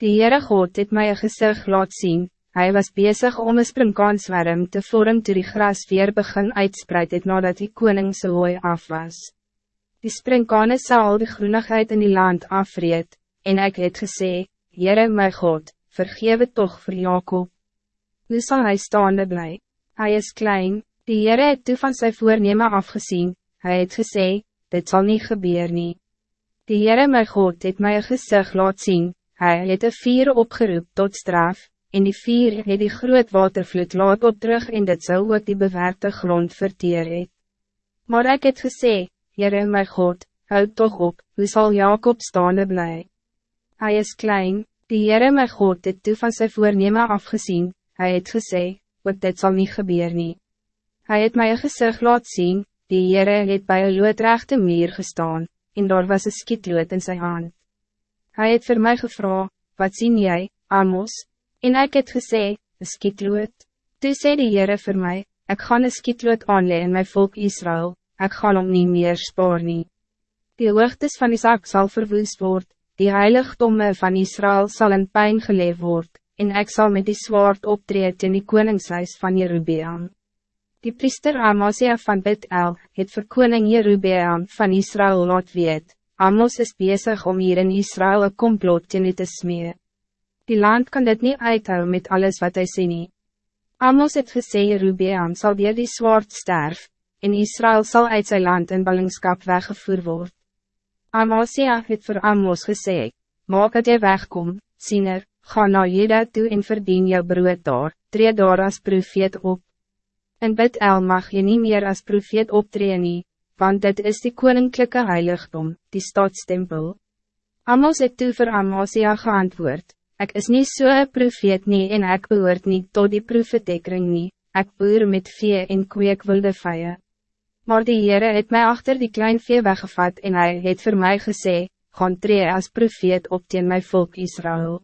Die Heere God het my een gezicht laat zien. Hij was bezig om een springkaanswerm te vorm toe die gras weer begin uitspreid het nadat die koningse hooi af was. Die springkane sal die groenigheid in die land afreed, en ik het gesê, Heere my God, vergewe toch voor Jacob. Nu zal hij staande blij. Hij is klein, die Heere het toe van sy voorneme afgezien, hij het gesê, dit zal niet gebeuren. Nie. Die Heere my God het my een gezicht laat zien, hij het een vier opgeroep tot straf, en die vier het die groot watervloed laat op terug en dit zou ook die bewerkte grond verteer het. Maar ik het gesê, Heere my God, houd toch op, hoe zal Jacob staande blij? Hij is klein, die Heere my God het toe van sy voorneme afgezien, hij het gesê, ook dit zal niet gebeuren. Nie. Hij het my een gezicht laat zien, die Heere het bij een loodrechte meer gestaan, en daar was een skietlood in zijn hand. Hij het voor mij gevraagd, wat zien jij, Amos? En ik het gesê, een skietlood. Toe sê die Heere vir my, ek gaan een skietlood aanlee in my volk Israël, ek gaan om nie meer spaar nie. Die hoogtes van Isaac zal verwoest worden, die heiligdomme van Israël zal in pijn geleef worden, en ik zal met die zwaard optreden in die koningshuis van Jerubeam. Die priester Amasia van Bet-El het vir koning Jerubeam van Israël laat weet, Amos is bezig om hier in Israël een complot teen te smee. Die land kan dit niet uithou met alles wat hij sê nie. Amos het gesê Jerubeam sal weer die zwaard sterf, en Israël zal uit zijn land in ballingskap weggevoerd worden. Amasia het voor Amos gesê, maak dat jy wegkom, siener, ga na Jeda toe en verdien jou brood daar, tree daar as profeet op. In Bid-El mag je niet meer als profeet optreden, nie, want dit is die koninklijke heiligdom, die stadstempel. Amos het toe vir Amasia geantwoord, ik is niet zo'n so profeet nie en ik behoort niet tot die profetekring nie, ek boer met vee en kweek wilde vijie. Maar die Heere het mij achter die klein vee weggevat en hij het voor mij gesê, gaan tree als profeet op teen my volk Israël.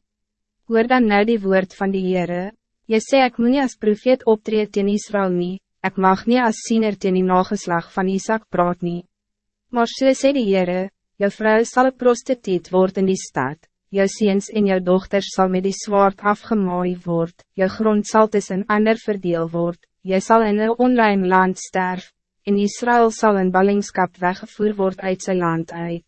Hoor dan nou die woord van die Heere, Je sê ek moet nie as profeet optree teen Israël nie, ek mag nie as siener teen die nageslag van Isaac praat nie. Maar so sê die Heere, jou vrou sal een prostituut word in die stad, jou seens en jou dochters zal met die zwaard afgemaai word, jou grond zal tussen ander verdeel word, jy sal in een onrein land sterf, en Israël zal in ballingskap weggevoerd word uit zijn land uit.